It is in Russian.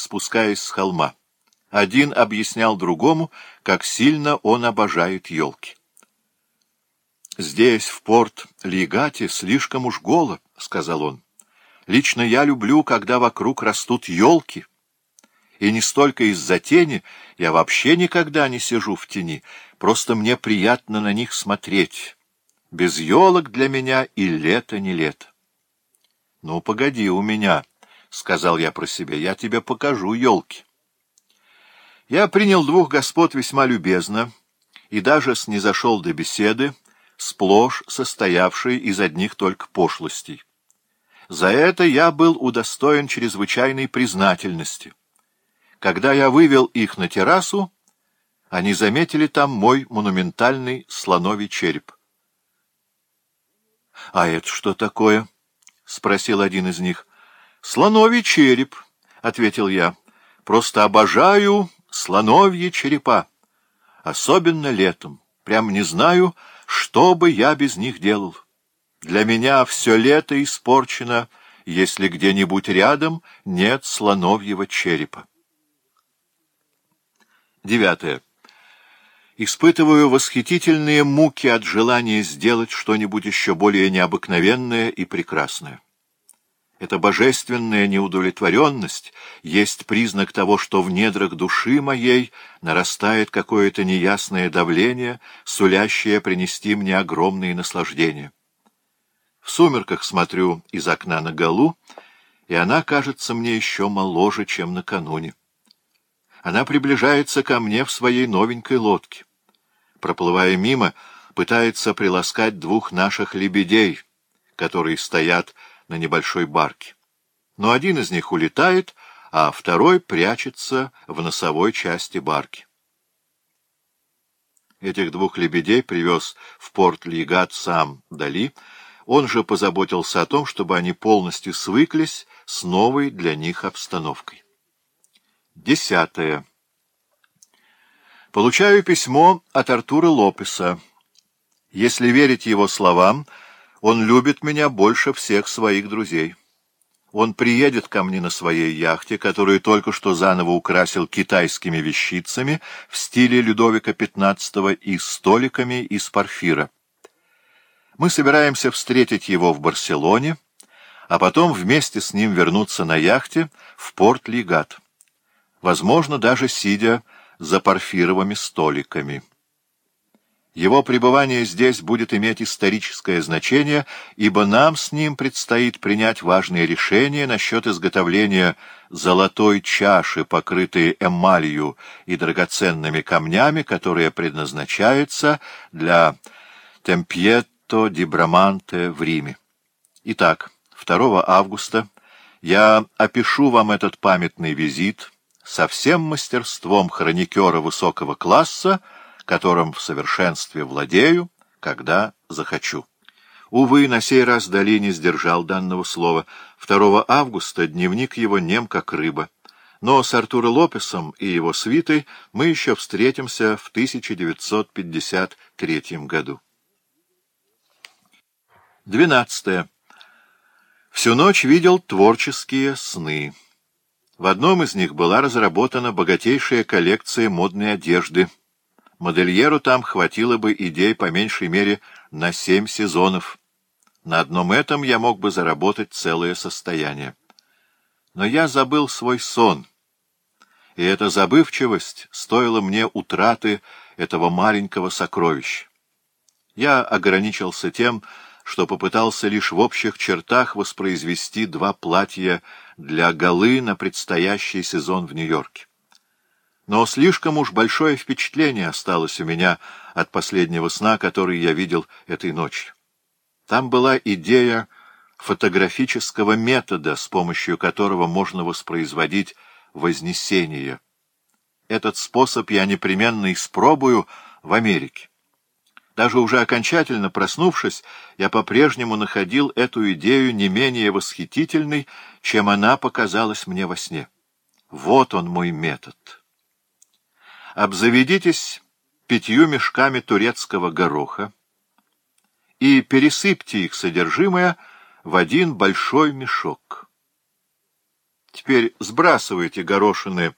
спускаясь с холма. Один объяснял другому, как сильно он обожает елки. «Здесь, в порт Лигате, слишком уж голо», — сказал он. «Лично я люблю, когда вокруг растут елки. И не столько из-за тени, я вообще никогда не сижу в тени, просто мне приятно на них смотреть. Без елок для меня и лето не лето». «Ну, погоди у меня», — сказал я про себя, — я тебе покажу елки. Я принял двух господ весьма любезно и даже снизошел до беседы, сплошь состоявшей из одних только пошлостей. За это я был удостоен чрезвычайной признательности. Когда я вывел их на террасу, они заметили там мой монументальный слоновий череп. — А это что такое? — спросил один из них. «Слоновий череп», — ответил я. «Просто обожаю слоновьи черепа. Особенно летом. Прям не знаю, что бы я без них делал. Для меня все лето испорчено, если где-нибудь рядом нет слоновьего черепа». Девятое. Испытываю восхитительные муки от желания сделать что-нибудь еще более необыкновенное и прекрасное. Эта божественная неудовлетворенность есть признак того, что в недрах души моей нарастает какое-то неясное давление, сулящее принести мне огромные наслаждения. В сумерках смотрю из окна на Галу, и она кажется мне еще моложе, чем накануне. Она приближается ко мне в своей новенькой лодке. Проплывая мимо, пытается приласкать двух наших лебедей, которые стоят на небольшой барке. Но один из них улетает, а второй прячется в носовой части барки. Этих двух лебедей привез в порт Лигат сам Дали. Он же позаботился о том, чтобы они полностью свыклись с новой для них обстановкой. Десятое. Получаю письмо от Артура Лопеса. Если верить его словам, он любит меня больше всех своих друзей. Он приедет ко мне на своей яхте, которую только что заново украсил китайскими вещицами в стиле Людовика XV и столиками из парфира. Мы собираемся встретить его в Барселоне, а потом вместе с ним вернуться на яхте в порт Лигат, возможно, даже сидя за парфировыми столиками. Его пребывание здесь будет иметь историческое значение, ибо нам с ним предстоит принять важные решения насчет изготовления золотой чаши, покрытой эмалью и драгоценными камнями, которая предназначается для Темпьетто ди Браманте в Риме. Итак, 2 августа я опишу вам этот памятный визит со всем мастерством хроникера высокого класса, которым в совершенстве владею, когда захочу. Увы, на сей раз Дали не сдержал данного слова. 2 августа дневник его нем как рыба. Но с Артуром Лопесом и его свитой мы еще встретимся в 1953 году. 12. Всю ночь видел творческие сны. В одном из них была разработана богатейшая коллекция модной одежды — Модельеру там хватило бы идей по меньшей мере на семь сезонов. На одном этом я мог бы заработать целое состояние. Но я забыл свой сон, и эта забывчивость стоила мне утраты этого маленького сокровища. Я ограничился тем, что попытался лишь в общих чертах воспроизвести два платья для галы на предстоящий сезон в Нью-Йорке но слишком уж большое впечатление осталось у меня от последнего сна, который я видел этой ночью. Там была идея фотографического метода, с помощью которого можно воспроизводить вознесение. Этот способ я непременно испробую в Америке. Даже уже окончательно проснувшись, я по-прежнему находил эту идею не менее восхитительной, чем она показалась мне во сне. Вот он мой метод» обзаведитесь пятью мешками турецкого гороха и пересыпьте их содержимое в один большой мешок. Теперь сбрасывайте горошины